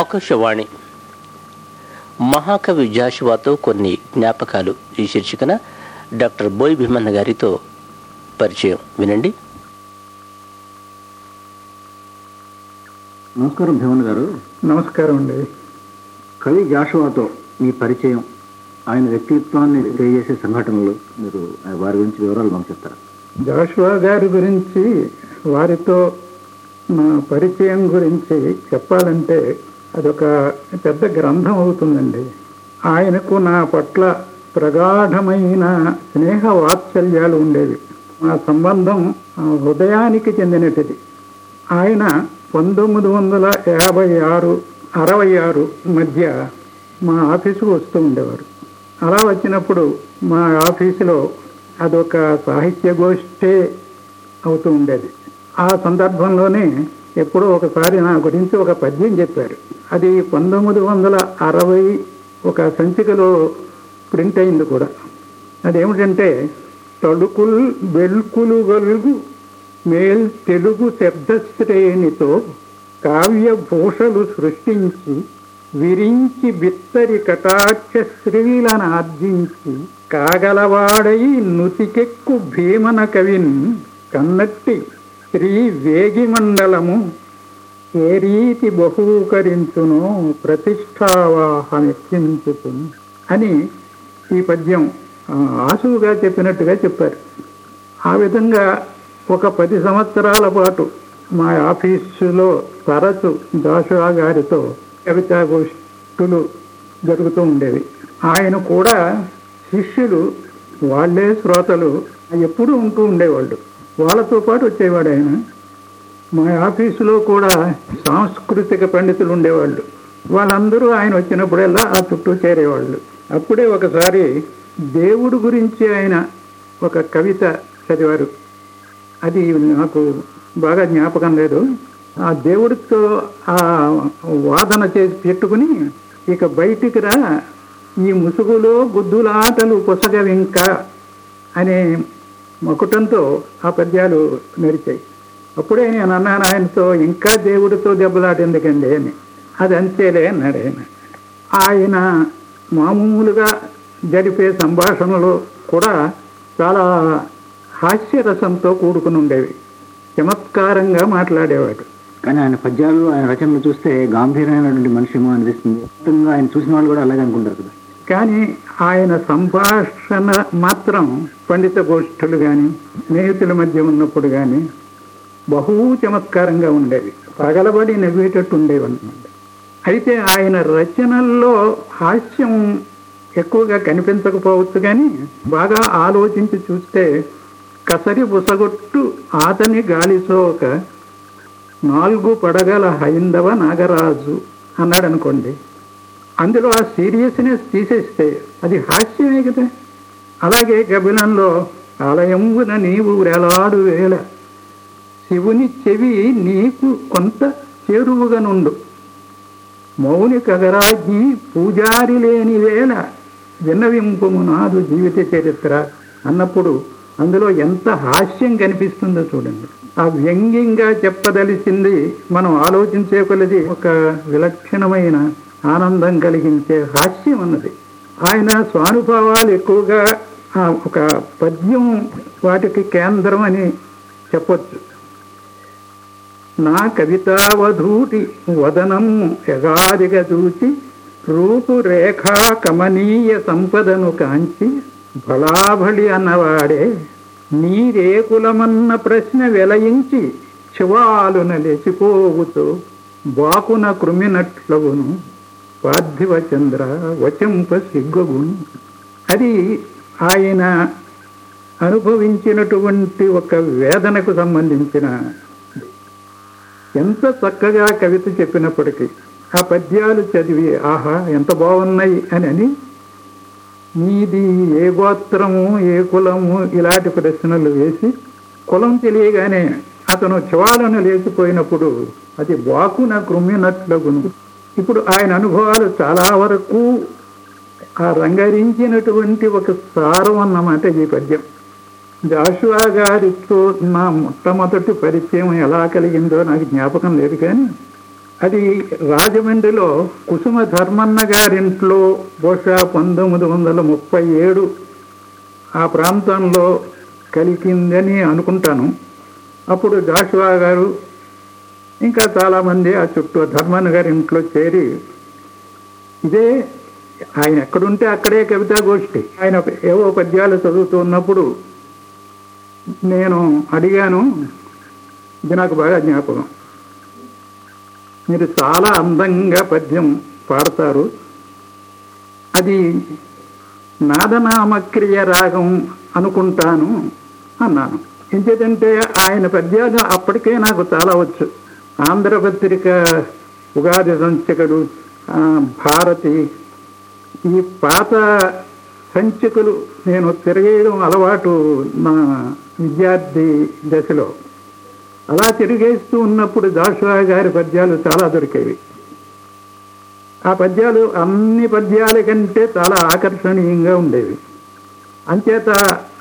ఆకాశవాణి. మహాకవి జాషువాతో కొన్ని జ్ఞాపకాలు ఈ శీర్షికన డాక్టర్ బోయ్ భీమన్న గారితో పరిచయం. వినండి. నమస్కారం భీమన్ గారు. నమస్కారం అండి. కవి జాషువాతో మీ పరిచయం ఆయన వ్యక్తిత్వాన్ని తెలియజేసే సంఘటనలు మీరు వారి గురించి వివరాలు మాకు చెప్తారా? జాషువా గారి గురించి వారితో నా పరిచయం గురించి చెప్పాలంటే అదొక పెద్ద గ్రంథం అవుతుందండి. ఆయనకు నా పట్ల ప్రగాఢమైన స్నేహ వాత్సల్యాలు ఉండేవి. మా సంబంధం హృదయానికి చెందినటిది. ఆయన పంతొమ్మిది వందల యాభై ఆరు అరవై ఆరు మధ్య మా ఆఫీసుకు వస్తూ ఉండేవారు. అలా వచ్చినప్పుడు మా ఆఫీసులో అదొక సాహిత్య గోష్ఠే అవుతూ ఉండేది. ఆ సందర్భంలోనే ఎప్పుడో ఒకసారి నా గురించి ఒక పద్యం చెప్పారు. అది పంతొమ్మిది వందల అరవై ఒక సంచికలో ప్రింట్ అయింది కూడా. అదేమిటంటే తడుకుల్ వెల్కులు గలుగు మేల్ తెలుగు శబ్దశ్రేణితో కావ్య భూషలు సృష్టించి విరించి బిత్తరి కటాక్ష శ్రీలను ఆర్జించి కాగలవాడై నుతికెక్కు భీమన కవిన్ కన్నట్టి శ్రీ వేగిమండలము ఏ రీతి బహూకరించును ప్రతిష్టావాహమెక్కించుతును అని ఈ పద్యం ఆ, ఆసువుగా చెప్పినట్టుగా చెప్పారు. ఆ విధంగా ఒక పది సంవత్సరాల పాటు మా ఆఫీసులో తరచు జాషువా గారితో కవితాగోష్ఠులు జరుగుతూ ఉండేవి. ఆయన కూడా శిష్యులు వాళ్ళే శ్రోతలు ఎప్పుడూ ఉంటూ ఉండేవాళ్ళు. వాళ్ళతో పాటు వచ్చేవాడు ఆయన. మా ఆఫీసులో కూడా సాంస్కృతిక పండితులు ఉండేవాళ్ళు. వాళ్ళందరూ ఆయన వచ్చినప్పుడల్లా ఆ చుట్టూ చేరేవాళ్ళు. అప్పుడే ఒకసారి దేవుడు గురించి ఆయన ఒక కవిత చదివారు. అది నాకు బాగా జ్ఞాపకం లేదు. ఆ దేవుడితో ఆ వాదన చేసి పెట్టుకుని ఇక బయటికి రా ఈ ముసుగులో గుద్దులాటలు పొసగవింక అనే మకుటంతో ఆ పద్యాలు నడిచాయి. అప్పుడే నేను అన్నాను ఆయనతో ఇంకా దేవుడితో దెబ్బలాట ఎందుకండి అని. అది అంతేలే అన్నాడు ఆయన ఆయన మామూలుగా జరిపే సంభాషణలు కూడా చాలా హాస్యరసంతో కూడుకుని ఉండేవి చమత్కారంగా మాట్లాడేవాడు. కానీ ఆయన పద్యాలు ఆయన రచనలు చూస్తే గాంభీర్యమైనటువంటి మనిషేమో అనిపిస్తుంది. మొత్తంగా ఆయన చూసిన వాళ్ళు కూడా అలాగే అనుకుంటారు కదా. కానీ ఆయన సంభాషణ మాత్రం పండిత గోష్ఠులు కానీ స్నేహితుల మధ్య ఉన్నప్పుడు కానీ బహు చమత్కారంగా ఉండేవి. పగలబడి నవ్వేటట్టు ఉండేవన్నమాట అయితే ఆయన రచనల్లో హాస్యం ఎక్కువగా కనిపించకపోవచ్చు కానీ బాగా ఆలోచించి చూస్తే కసరి బుసగొట్టు ఆతని గాలిసోక నాలుగు పడగల హైందవ నాగరాజు అన్నాడు అనుకోండి అందులో ఆ సీరియస్నెస్ తీసేస్తే అది హాస్యమే కదా. అలాగే గబిలంలో ఆలయంబున నీవు వేలాడు వేళ శివుని చెవి నీకు కొంత చేరువుగా నుండు మౌని కగరాజ్ఞి పూజారి లేని వేళ విన్నవింపము నాదు జీవిత చరిత్ర అన్నప్పుడు అందులో ఎంత హాస్యం కనిపిస్తుందో చూడండి. ఆ వ్యంగ్యంగా చెప్పదలిసింది మనం ఆలోచించే కొలది ఒక విలక్షణమైన ఆనందం కలిగించే హాస్యం అన్నది. ఆయన స్వానుభావాలు ఎక్కువగా ఒక పద్యం వాటికి కేంద్రం అని చెప్పొచ్చు. నా కవితావధూటి వదనము ఎగాదిగా చూచి రూపురేఖా కమనీయ సంపదను కాంచి బలాబలి అన్నవాడే నీరేకులమన్న ప్రశ్న వెలయించి శివాలున లేచిపోవుతూ బాకున కృమినట్లవును పార్థివ చంద్ర వచంప సిగ్గగును. అది ఆయన అనుభవించినటువంటి ఒక వేదనకు సంబంధించిన ఎంత చక్కగా కవిత చెప్పినప్పటికీ ఆ పద్యాలు చదివి ఆహా ఎంత బాగున్నాయి అని అని మీది ఏ గోత్రము ఏ కులము ఇలాంటి ప్రశ్నలు వేసి కులం తెలియగానే అతను చివాలను లేచిపోయినప్పుడు అది బాకున కృమ్మినట్లగును. ఇప్పుడు ఆయన అనుభవాలు చాలా వరకు ఆ రంగరించినటువంటి ఒక సారం అన్నమాట ఈ పద్యం. జాషువా గారితో నా మొట్టమొదటి పరిచయం ఎలా కలిగిందో నాకు జ్ఞాపకం లేదు కానీ అది రాజమండ్రిలో కుసుమ ధర్మన్న గారింట్లో బహుశా పంతొమ్మిది వందల ముప్పై ఏడు ఆ ప్రాంతంలో కలిగిందని అనుకుంటాను. అప్పుడు జాషువా గారు ఇంకా చాలామంది ఆ చుట్టూ ధర్మన్న గారి ఇంట్లో చేరి ఇదే ఆయన ఎక్కడుంటే అక్కడే కవితా గోష్ఠి. ఆయన ఏవో పద్యాలు చదువుతూ ఉన్నప్పుడు నేను అడిగాను ఇది నాకు బాగా జ్ఞాపకం. మీరు చాలా అందంగా పద్యం పాడతారు. అది నాదనామక్రియ రాగం అనుకుంటాను అన్నాను. ఎంచేతంటే ఆయన పద్యాలు అప్పటికే నాకు చాలా వచ్చు. ఆంధ్రపత్రిక ఉగాది సంచికడు భారతి ఈ పాత సంచికలు నేను తిరగేయడం అలవాటు నా విద్యార్థి దశలో. అలా తిరిగేస్తూ ఉన్నప్పుడు దాషువా గారి పద్యాలు చాలా దొరికేవి. ఆ పద్యాలు అన్ని పద్యాల కంటే చాలా ఆకర్షణీయంగా ఉండేవి. అంచేత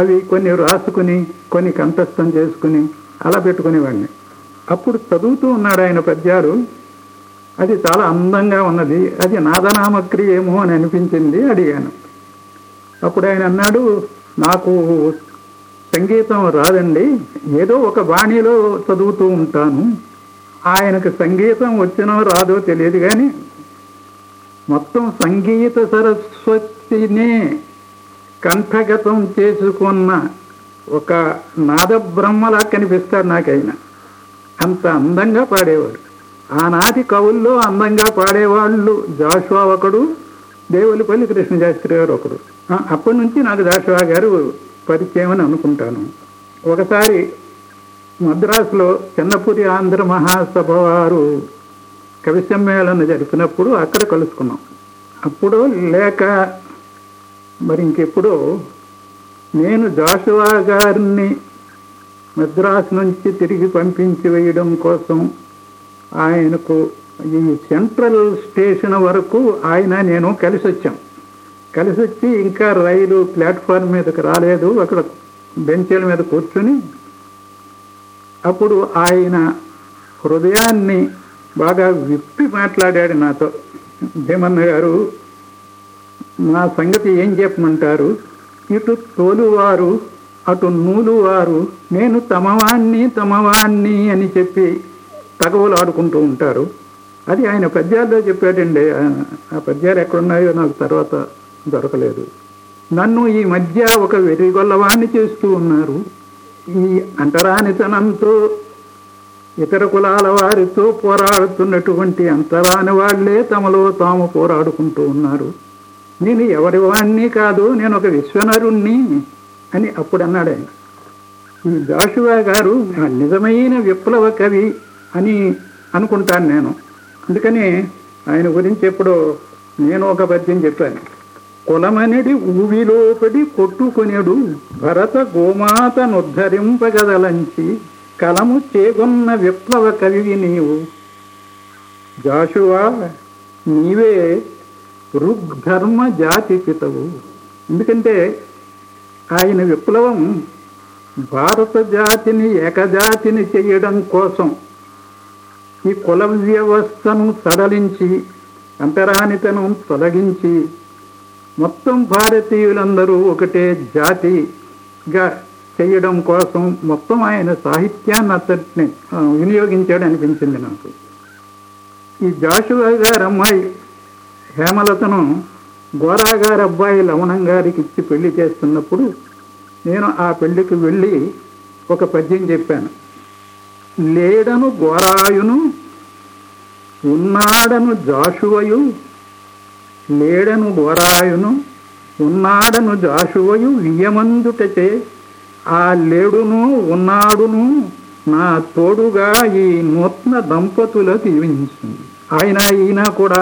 అవి కొన్ని రాసుకుని కొన్ని కంఠస్థం చేసుకుని అలా పెట్టుకునేవాడిని. అప్పుడు చదువుతూ ఉన్నాడు ఆయన పద్యాలు. అది చాలా అందంగా ఉన్నది. అది నాదనామక్రియ ఏమో అని అనిపించింది అడిగాను. అప్పుడు ఆయన అన్నాడు నాకు సంగీతం రాదండి. ఏదో ఒక బాణీలో చదువుతూ ఉంటాను. ఆయనకు సంగీతం వచ్చినో రాదో తెలియదు కానీ మొత్తం సంగీత సరస్వతిని కంఠగతం చేసుకున్న ఒక నాద బ్రహ్మలా కనిపిస్తాడు నాకైనా. అంత అందంగా పాడేవాడు. ఆనాటి కవుల్లో అందంగా పాడేవాళ్ళు జాషువా ఒకడు దేవులపల్లి కృష్ణశాస్త్రి గారు ఒకడు. అప్పటి నుంచి నాకు జాషువా గారు పరిచయం అని అనుకుంటాను. ఒకసారి మద్రాసులో చిన్నపూరి ఆంధ్ర మహాసభ వారు కవి సమ్మేళన జరిపినప్పుడు అక్కడ కలుసుకున్నాం. అప్పుడు లేక మరి ఇంకెప్పుడో నేను జాషువా గారిని మద్రాసు నుంచి తిరిగి పంపించి వేయడం కోసం ఆయనకు ఈ సెంట్రల్ స్టేషన్ వరకు ఆయన నేను కలిసి వచ్చాం కలిసి వచ్చి ఇంకా రైలు ప్లాట్ఫామ్ మీదకి రాలేదు. అక్కడ బెంచీల మీద కూర్చుని అప్పుడు ఆయన హృదయాన్ని బాగా విప్పి మాట్లాడాడు నాతో. భీమన్న గారు నా సంగతి ఏం చెప్పమంటారు? ఇటు తోలువారు అటు నూలువారు నేను తమవాణ్ణి తమవాణ్ణి అని చెప్పి తగవలు ఆడుకుంటూ ఉంటారు. అది ఆయన పద్యాల్లో చెప్పాడండి. ఆ పద్యాలు ఎక్కడున్నాయో నాకు తర్వాత దొరకలేదు. నన్ను ఈ మధ్య ఒక వెర్రిగొల్లవాణ్ణి చేస్తూ ఉన్నారు. ఈ అంటరానితనంతో ఇతర కులాల వారితో పోరాడుతున్నటువంటి అంతరాని వాళ్ళే తమలో తాము పోరాడుకుంటూ ఉన్నారు. నేను ఎవరి వాణ్ణి కాదు నేను ఒక విశ్వనరుణ్ణి అని అప్పుడు అన్నాడు ఆయన. ఈ జాషువా గారు నిజమైన విప్లవ కవి అని అనుకుంటాను నేను. అందుకని ఆయన గురించి ఎప్పుడో నేను ఒక పద్యం చెప్పాను. కులమనిడి ఊవిలోపడి కొట్టుకునేడు భరత గోమాత నుద్ధరింపగదలంచి కలము చేగొన్న విప్లవ కవివి నీవు. జాషువా నీవే ఋగ్ధర్మ జాతి పితవు. ఎందుకంటే ఆయన విప్లవం భారత జాతిని ఏకజాతిని చేయడం కోసం ఈ కుల వ్యవస్థను సడలించి అంతరానితనం తొలగించి మొత్తం భారతీయులందరూ ఒకటే జాతిగా చేయడం కోసం మొత్తం ఆయన సాహిత్యాన్ని అతన్ని వినియోగించాడు అనిపించింది నాకు. ఈ జాషువా గారు అమ్మాయి హేమలతను గోరాగారు అబ్బాయి లవణం గారికి ఇచ్చి పెళ్ళి చేస్తున్నప్పుడు నేను ఆ పెళ్ళికి వెళ్ళి ఒక పద్యం చెప్పాను. లేడను గోరాయును ఉన్నాడను జాషువయు లేడను గోరాయును ఉన్నాడను జాషువయు వియమందుటచే ఆ లేడును ఉన్నాడును నా తోడుగా ఈ నూతన దంపతుల దీవించింది. ఆయన ఈయన కూడా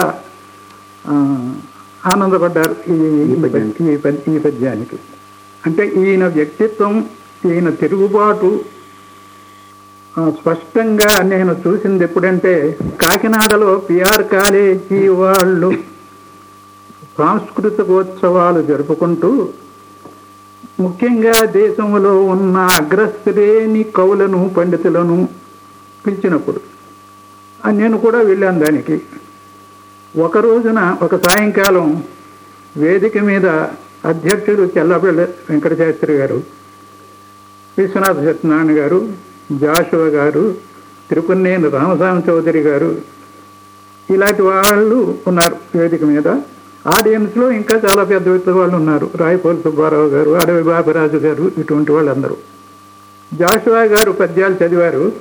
ఆనందపడ్డారు ఈ ఈ పద్యానికి. అంటే ఈయన వ్యక్తిత్వం ఈయన తిరుగుబాటు స్పష్టంగా నేను చూసింది ఎప్పుడంటే కాకినాడలో పిఆర్ కాలేజీ వాళ్ళు సాంస్కృతికోత్సవాలు జరుపుకుంటూ ముఖ్యంగా దేశంలో ఉన్న అగ్రశ్రేణి కవులను పండితులను పిలిచినప్పుడు నేను కూడా వెళ్ళాను దానికి. ఒక రోజున ఒక సాయంకాలం వేదిక మీద అధ్యక్షుడు చెల్లపల్లి వెంకటశాస్త్రి గారు విశ్వనాథ సత్యనారాయణ గారు జాషువ గారు తిరుపన్నేని రామస్వామి చౌదరి గారు ఇలాంటి వాళ్ళు ఉన్నారు వేదిక మీద. ఆడియన్స్లో ఇంకా చాలా పెద్ద పెద్ద వాళ్ళు ఉన్నారు. రాయపోలు సుబ్బారావు గారు అడవి బాబరాజు గారు ఇటువంటి వాళ్ళందరూ. జాషువా గారు పద్యాలు చదివారు.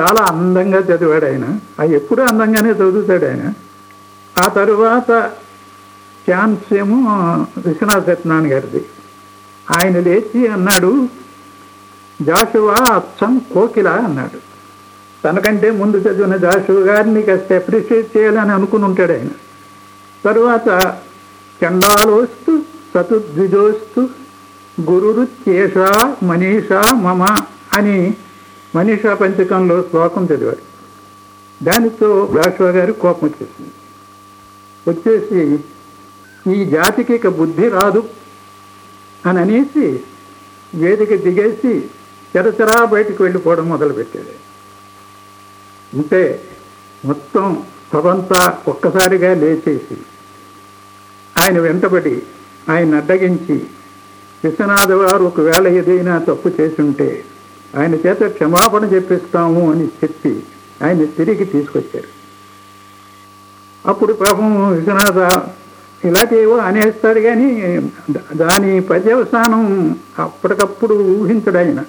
చాలా అందంగా చదివాడు ఆయన. అవి ఎప్పుడూ అందంగానే చదువుతాడు ఆయన. ఆ తరువాత ఛాన్స్ ఏమో విశ్వనాథ సత్యనారాయణ గారిది. ఆయన లేచి అన్నాడు జాషువా అచ్చం కోకిల అన్నాడు. తనకంటే ముందు చదివిన జాషువా గారిని కాస్త అప్రిషియేట్ చేయాలని అనుకుని ఉంటాడు ఆయన. తరువాత చండాలోస్తు సతుద్విజోస్తు గురురుత్యేష మనీషా మమ అని మనీషా పంచకంలో శ్లోకం చదివాడు. దానితో జాషువా గారి కోపం వచ్చేసింది. వచ్చేసి ఈ జాతికి ఇక బుద్ధి రాదు అని అనేసి వేదిక దిగేసి చెరచరా బయటకు వెళ్ళిపోవడం మొదలుపెట్టాడు. ఉంటే మొత్తం సభంతా ఒక్కసారిగా లేచేసి ఆయన వెంటబడి ఆయన అడ్డగించి విశ్వనాథ వారు ఒకవేళ ఏదైనా తప్పు చేసుంటే ఆయన చేత క్షమాపణ చెప్పిస్తాము అని చెప్పి ఆయన తిరిగి తీసుకొచ్చారు. అప్పుడు పాపం విశ్వనాథ ఇలాగేవో అనేస్తాడు కానీ దాని పర్యవసానం అప్పటికప్పుడు ఊహించడు ఆయన.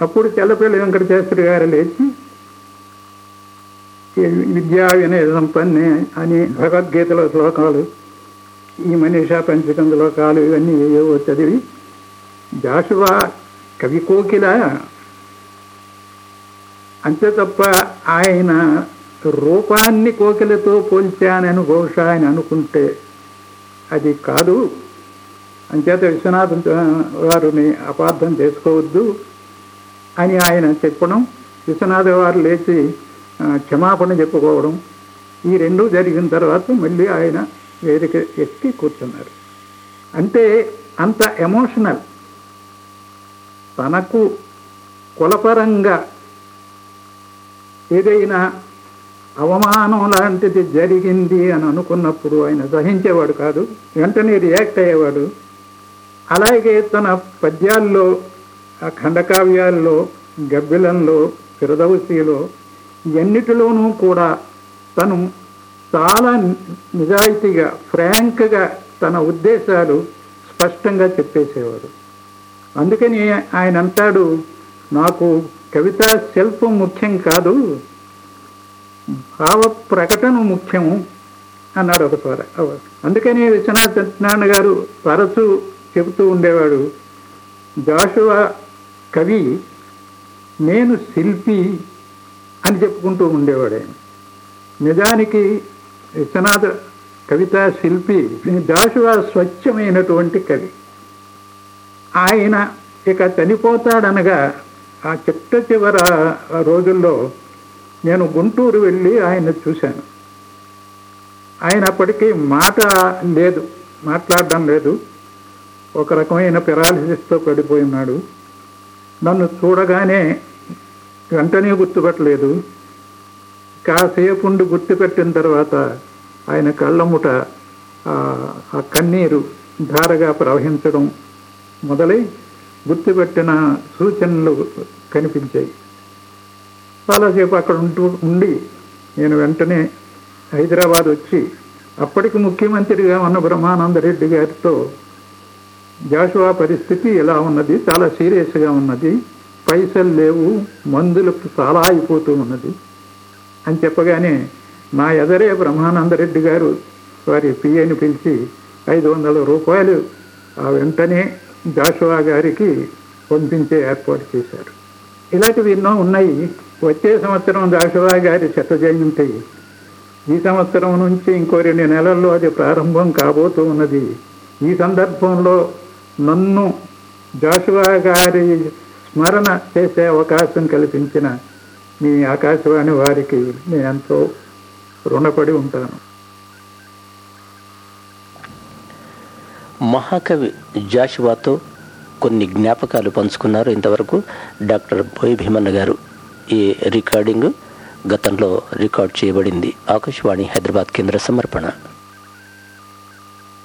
అప్పుడు తెల్లపల్లి వెంకటశాస్త్రి గారు లేచి విద్యా వినయ సంపన్నే అని భగవద్గీతలో శ్లోకాలు ఈ మనీషా పంచకంద లోకాలు ఇవన్నీ ఏవో చదివి జాషువా కవి కోకిల అంతే తప్ప ఆయన రూపాన్ని కోకిలతో పోల్చానని బహుశా ఆయన అనుకుంటే అది కాదు. అంచేత విశ్వనాథం వారిని అపార్థం చేసుకోవద్దు అని ఆయన చెప్పడం విశ్వనాథ వారు లేచి క్షమాపణ చెప్పుకోవడం ఈ రెండు జరిగిన తర్వాత మళ్ళీ ఆయన వేదిక ఎక్కి కూర్చున్నారు. అంటే అంత ఎమోషనల్. తనకు కులపరంగా ఏదైనా అవమానం లాంటిది జరిగింది అని అనుకున్నప్పుడు ఆయన సహించేవాడు కాదు వెంటనే రియాక్ట్ అయ్యేవాడు. అలాగే తన పద్యాల్లో ఆ ఖండకావ్యాల్లో గబ్బిలంలో ఫిరదౌసిలో ఇవన్నిటిలోనూ కూడా తను చాలా నిజాయితీగా ఫ్రాంక్గా తన ఉద్దేశాలు స్పష్టంగా చెప్పేసేవాడు అందుకని ఆయన అంటాడు నాకు కవిత శిల్పం ముఖ్యం కాదు భావ ప్రకటన ముఖ్యము అన్నాడు ఒక స్వర. అందుకని విశ్వనాథ సత్యనారాయణ గారు తరచూ చెబుతూ ఉండేవాడు జాషువా కవి నేను శిల్పి అని చెప్పుకుంటూ ఉండేవాడు ఆయన. నిజానికి విశ్వనాథ కవితా శిల్పి జాషువా స్వచ్ఛమైనటువంటి కవి. ఆయన ఇక చనిపోతాడనగా ఆ చిట్ట చివర రోజుల్లో నేను గుంటూరు వెళ్ళి ఆయన చూశాను. ఆయన అప్పటికీ మాట లేదు మాట్లాడడం లేదు. ఒక రకమైన పెరాలిసిస్తో పడిపోయి ఉన్నాడు. నన్ను చూడగానే వెంటనే గుర్తుపట్టలేదు. కాసేపుండు గుర్తుపెట్టిన తర్వాత ఆయన కళ్ళముట ఆ- ఆ కన్నీరు ధారగా ప్రవహించడం మొదలై గుర్తుపెట్టిన సూచనలు కనిపించాయి. చాలాసేపు అక్కడ ఉంటూ ఉండి నేను వెంటనే హైదరాబాద్ వచ్చి అప్పటికి ముఖ్యమంత్రిగా ఉన్న బ్రహ్మానందరెడ్డి గారితో జాషువా పరిస్థితి ఎలా ఉన్నది? చాలా సీరియస్గా ఉన్నది. పైసలు లేవు మందులకు చాలా అయిపోతూ ఉన్నది. అని చెప్పగానే మా ఎదరే బ్రహ్మానందరెడ్డి గారు వారి పిఏని పిలిచి ఐదు వందల రూపాయలు ఆ వెంటనే జాషువా గారికి పంపించే ఏర్పాటు చేశారు. ఇలాంటివి ఎన్నో ఉన్నాయి. వచ్చే సంవత్సరం జాషువా గారి శత జయంతి. ఈ సంవత్సరం నుంచి ఇంకో రెండు నెలల్లో అది ప్రారంభం కాబోతూ ఉన్నది. ఈ సందర్భంలో నన్ను జాషువా గారి స్మరణ చేసే అవకాశం కల్పించిన మీ ఆకాశవాణి వారికి నేను ఎంతో రుణపడి ఉంటాను. మహాకవి జాషువాతో కొన్ని జ్ఞాపకాలు పంచుకున్నారు ఇంతవరకు డాక్టర్ బోయ్ భీమన్న గారు. ఈ రికార్డింగ్ గతంలో రికార్డ్ చేయబడింది. ఆకాశవాణి హైదరాబాద్ కేంద్ర సమర్పణ.